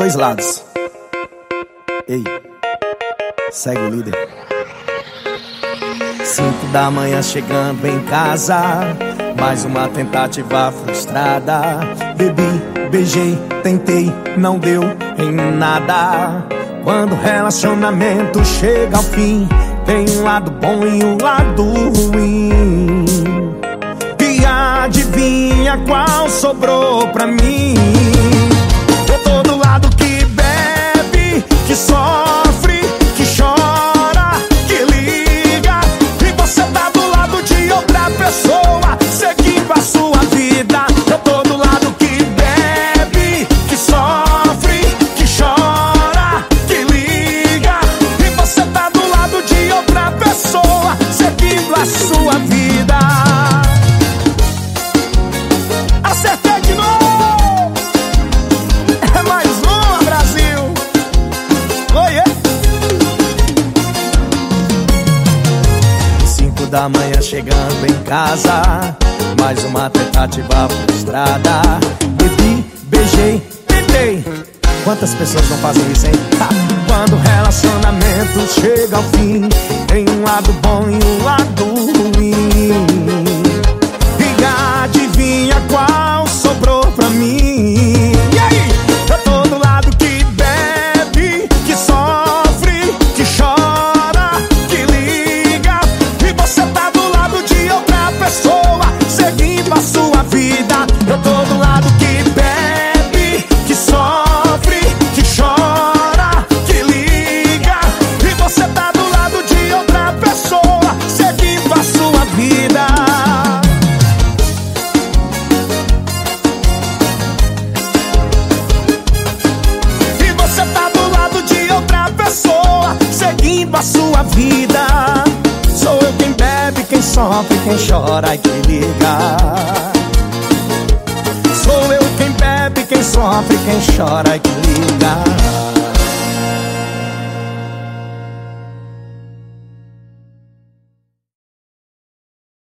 dois lados. Ei, segue o líder. Cinco da manhã chegando em casa, mais uma tentativa frustrada. Bebi, beijei, tentei, não deu em nada. Quando o relacionamento chega ao fim, tem um lado bom e um lado ruim. E adivinha qual sobrou pra mim? Da manhã chegando em casa. Mais uma tentativa frustrada. Bebi, beijei, tentei. Quantas pessoas não fazem isso, hein? Quando o relacionamento chega ao fim Tem um lado bom e um lado vida. Sou eu quem bebe, quem sofre, quem chora e quem liga. Sou eu quem bebe, quem sofre, quem chora e quem liga.